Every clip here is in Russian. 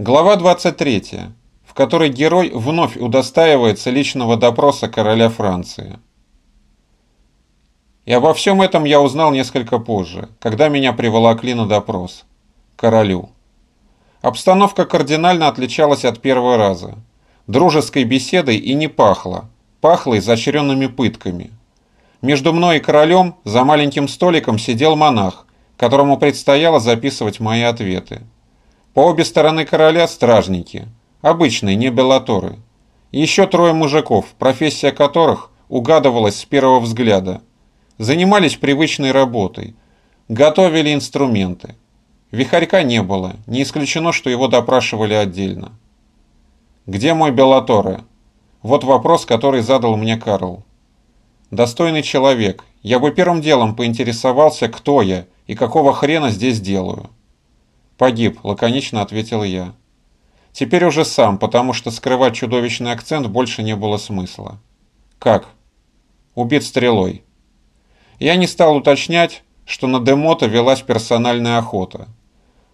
Глава 23, в которой герой вновь удостаивается личного допроса короля Франции. И обо всем этом я узнал несколько позже, когда меня приволокли на допрос. Королю. Обстановка кардинально отличалась от первого раза. Дружеской беседой и не пахло. Пахло изощренными пытками. Между мной и королем за маленьким столиком сидел монах, которому предстояло записывать мои ответы. По обе стороны короля стражники, обычные, не беллаторы. Еще трое мужиков, профессия которых угадывалась с первого взгляда. Занимались привычной работой, готовили инструменты. Вихарька не было, не исключено, что его допрашивали отдельно. «Где мой Беллаторе?» Вот вопрос, который задал мне Карл. «Достойный человек, я бы первым делом поинтересовался, кто я и какого хрена здесь делаю». «Погиб», — лаконично ответил я. Теперь уже сам, потому что скрывать чудовищный акцент больше не было смысла. «Как?» «Убит стрелой». Я не стал уточнять, что на Демото велась персональная охота.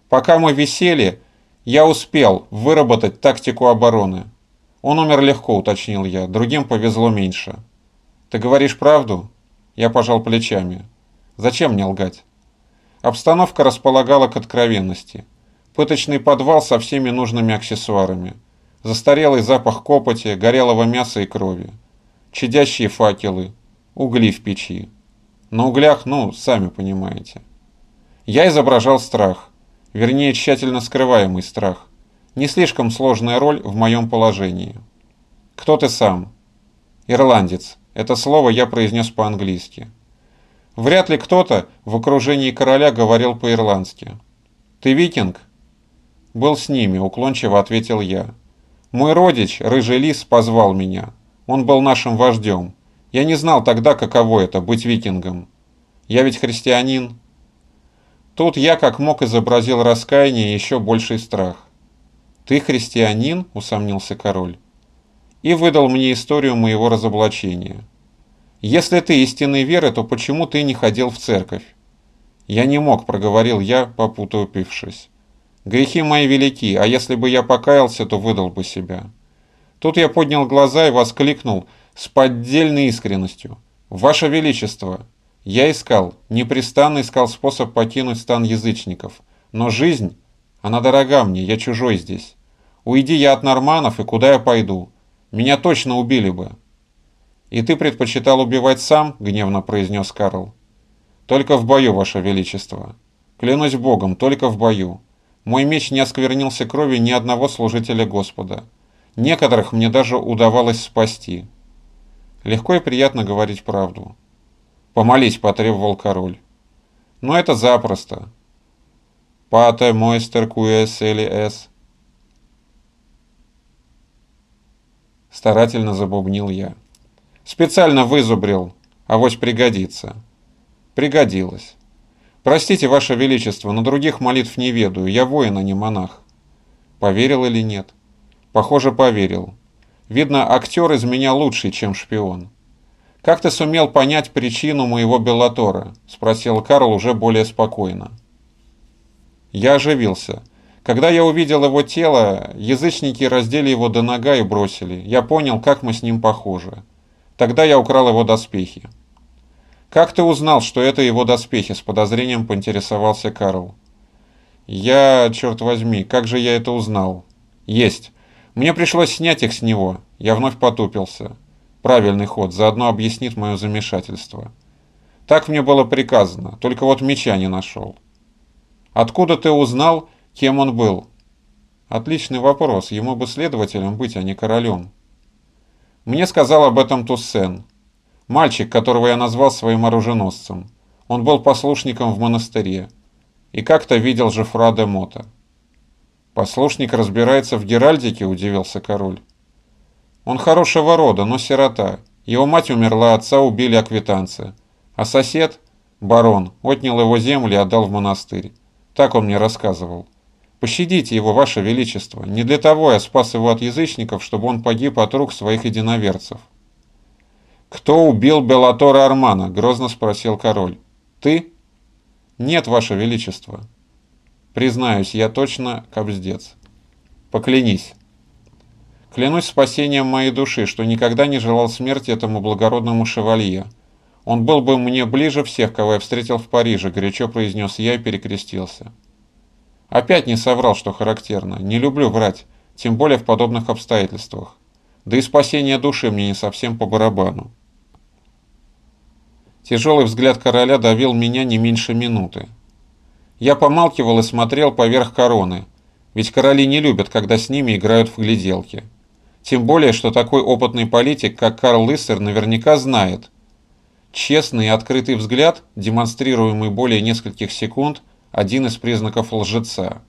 Пока мы висели, я успел выработать тактику обороны. Он умер легко, уточнил я, другим повезло меньше. «Ты говоришь правду?» Я пожал плечами. «Зачем мне лгать?» Обстановка располагала к откровенности. Пыточный подвал со всеми нужными аксессуарами. Застарелый запах копоти, горелого мяса и крови. Чадящие факелы. Угли в печи. На углях, ну, сами понимаете. Я изображал страх. Вернее, тщательно скрываемый страх. Не слишком сложная роль в моем положении. Кто ты сам? Ирландец. Это слово я произнес по-английски. Вряд ли кто-то в окружении короля говорил по-ирландски. «Ты викинг?» «Был с ними», — уклончиво ответил я. «Мой родич, рыжий лис, позвал меня. Он был нашим вождем. Я не знал тогда, каково это — быть викингом. Я ведь христианин». Тут я как мог изобразил раскаяние и еще больший страх. «Ты христианин?» — усомнился король. И выдал мне историю моего разоблачения. Если ты истинной веры, то почему ты не ходил в церковь? Я не мог, проговорил я, попутупившись. Грехи мои велики, а если бы я покаялся, то выдал бы себя. Тут я поднял глаза и воскликнул с поддельной искренностью. «Ваше Величество!» Я искал, непрестанно искал способ покинуть стан язычников. Но жизнь, она дорога мне, я чужой здесь. Уйди я от норманов, и куда я пойду? Меня точно убили бы. «И ты предпочитал убивать сам?» — гневно произнес Карл. «Только в бою, Ваше Величество. Клянусь Богом, только в бою. Мой меч не осквернился кровью ни одного служителя Господа. Некоторых мне даже удавалось спасти. Легко и приятно говорить правду. «Помолись», — потребовал король. «Но это запросто». «Пате мойстер куэс или эс». Старательно забубнил я. Специально вызубрил, авось пригодится. Пригодилось. Простите, Ваше Величество, но других молитв не ведаю, я воин, а не монах. Поверил или нет? Похоже, поверил. Видно, актер из меня лучший, чем шпион. «Как ты сумел понять причину моего Беллатора?» – спросил Карл уже более спокойно. Я оживился. Когда я увидел его тело, язычники раздели его до нога и бросили. Я понял, как мы с ним похожи. Тогда я украл его доспехи. «Как ты узнал, что это его доспехи?» – с подозрением поинтересовался Карл. «Я, черт возьми, как же я это узнал?» «Есть. Мне пришлось снять их с него». Я вновь потупился. Правильный ход, заодно объяснит мое замешательство. Так мне было приказано, только вот меча не нашел. «Откуда ты узнал, кем он был?» «Отличный вопрос. Ему бы следователем быть, а не королем». Мне сказал об этом Туссен, мальчик, которого я назвал своим оруженосцем. Он был послушником в монастыре и как-то видел Жефра де Мота. «Послушник разбирается в геральдике?» – удивился король. «Он хорошего рода, но сирота. Его мать умерла, отца убили аквитанцы. А сосед, барон, отнял его землю и отдал в монастырь. Так он мне рассказывал. Пощадите его, ваше величество. Не для того я спас его от язычников, чтобы он погиб от рук своих единоверцев. «Кто убил Белатора Армана?» – грозно спросил король. «Ты?» «Нет, ваше величество». «Признаюсь, я точно кобздец». Поклянись. Клянусь спасением моей души, что никогда не желал смерти этому благородному шевалье. Он был бы мне ближе всех, кого я встретил в Париже, горячо произнес я и перекрестился. Опять не соврал, что характерно. Не люблю врать, тем более в подобных обстоятельствах. Да и спасение души мне не совсем по барабану. Тяжелый взгляд короля давил меня не меньше минуты. Я помалкивал и смотрел поверх короны, ведь короли не любят, когда с ними играют в гляделки. Тем более, что такой опытный политик, как Карл Лиссер, наверняка знает. Честный и открытый взгляд, демонстрируемый более нескольких секунд, один из признаков лжеца.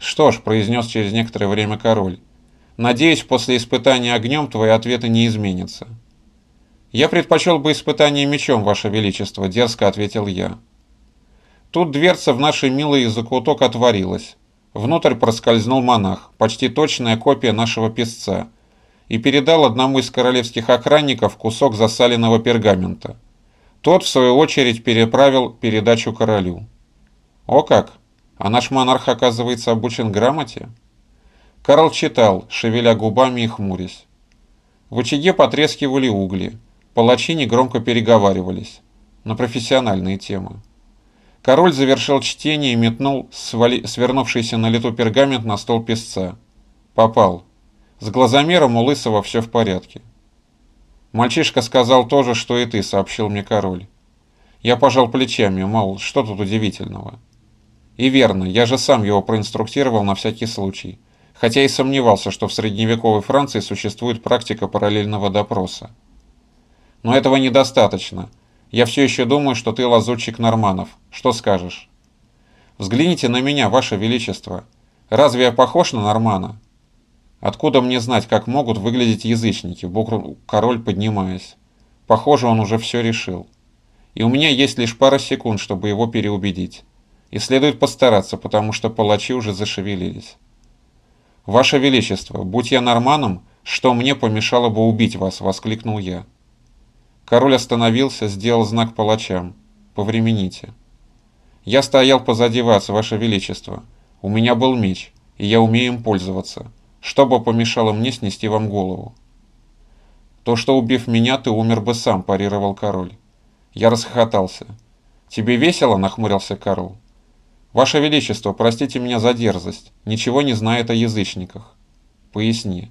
«Что ж», — произнес через некоторое время король, — «надеюсь, после испытания огнем твои ответы не изменятся». «Я предпочел бы испытание мечом, Ваше Величество», — дерзко ответил я. Тут дверца в нашей милый закуток отворилась. Внутрь проскользнул монах, почти точная копия нашего песца, и передал одному из королевских охранников кусок засаленного пергамента. Тот, в свою очередь, переправил передачу королю. «О как! А наш монарх, оказывается, обучен грамоте?» Карл читал, шевеля губами и хмурясь. В очаге потрескивали угли, палачи негромко переговаривались на профессиональные темы. Король завершил чтение и метнул свали... свернувшийся на лету пергамент на стол песца. Попал. С глазомером у Лысого все в порядке. «Мальчишка сказал то же, что и ты», — сообщил мне король. Я пожал плечами, мол, что тут удивительного. И верно, я же сам его проинструктировал на всякий случай, хотя и сомневался, что в средневековой Франции существует практика параллельного допроса. Но этого недостаточно. Я все еще думаю, что ты лазутчик Норманов. Что скажешь? Взгляните на меня, Ваше Величество. Разве я похож на Нормана? Откуда мне знать, как могут выглядеть язычники, букру король поднимаясь. Похоже, он уже все решил. И у меня есть лишь пара секунд, чтобы его переубедить. И следует постараться, потому что палачи уже зашевелились. «Ваше Величество, будь я норманом, что мне помешало бы убить вас?» — воскликнул я. Король остановился, сделал знак палачам. «Повремените». «Я стоял позади вас, Ваше Величество. У меня был меч, и я умею им пользоваться. Что бы помешало мне снести вам голову?» «То, что убив меня, ты умер бы сам», – парировал король. Я расхохотался. «Тебе весело?» – нахмурился Карл. «Ваше Величество, простите меня за дерзость. Ничего не знает о язычниках». «Поясни».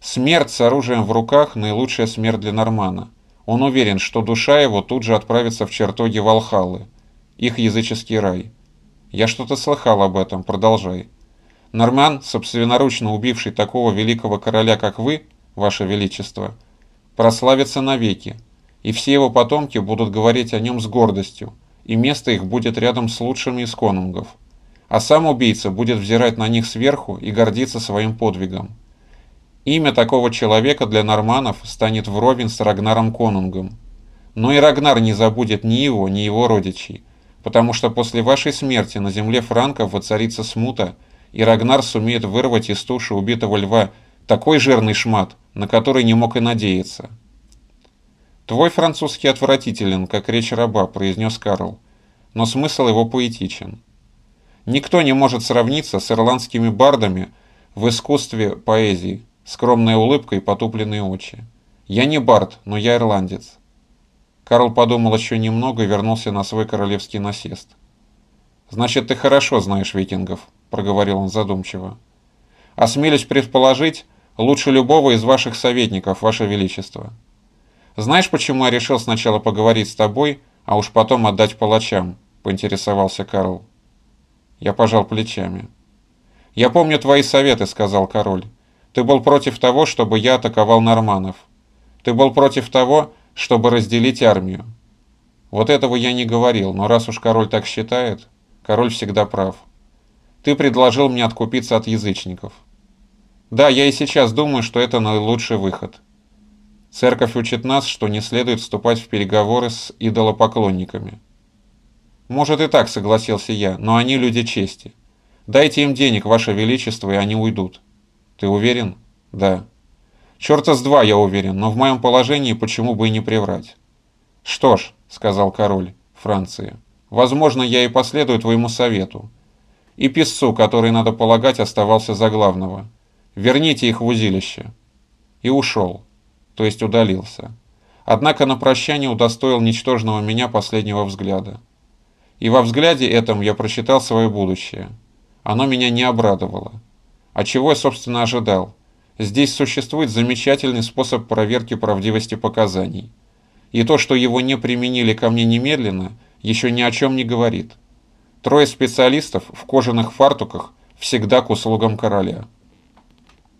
«Смерть с оружием в руках – наилучшая смерть для Нормана. Он уверен, что душа его тут же отправится в чертоги Валхалы, их языческий рай. Я что-то слыхал об этом, продолжай. Норман, собственноручно убивший такого великого короля, как вы, ваше величество, прославится навеки, и все его потомки будут говорить о нем с гордостью, и место их будет рядом с лучшими из конунгов. А сам убийца будет взирать на них сверху и гордиться своим подвигом. Имя такого человека для норманов станет вровень с Рагнаром Конунгом. Но и Рагнар не забудет ни его, ни его родичей, потому что после вашей смерти на земле франков воцарится смута, и Рагнар сумеет вырвать из туши убитого льва такой жирный шмат, на который не мог и надеяться. «Твой французский отвратителен, как речь раба», — произнес Карл, но смысл его поэтичен. Никто не может сравниться с ирландскими бардами в искусстве поэзии, скромная улыбка и потупленные очи. «Я не Барт, но я ирландец». Карл подумал еще немного и вернулся на свой королевский насест. «Значит, ты хорошо знаешь викингов», — проговорил он задумчиво. «Осмелюсь предположить, лучше любого из ваших советников, ваше величество. Знаешь, почему я решил сначала поговорить с тобой, а уж потом отдать палачам?» — поинтересовался Карл. Я пожал плечами. «Я помню твои советы», — сказал король. Ты был против того, чтобы я атаковал норманов. Ты был против того, чтобы разделить армию. Вот этого я не говорил, но раз уж король так считает, король всегда прав. Ты предложил мне откупиться от язычников. Да, я и сейчас думаю, что это наилучший выход. Церковь учит нас, что не следует вступать в переговоры с идолопоклонниками. Может и так, согласился я, но они люди чести. Дайте им денег, Ваше Величество, и они уйдут. Ты уверен? Да. Черта с два я уверен, но в моем положении почему бы и не приврать? Что ж, сказал король Франции, возможно, я и последую твоему совету. и писцу, который, надо полагать, оставался за главного. Верните их в узилище. И ушел, то есть удалился. Однако на прощание удостоил ничтожного меня последнего взгляда. И во взгляде этом я прочитал свое будущее. Оно меня не обрадовало. А чего я, собственно, ожидал? Здесь существует замечательный способ проверки правдивости показаний. И то, что его не применили ко мне немедленно, еще ни о чем не говорит. Трое специалистов в кожаных фартуках всегда к услугам короля.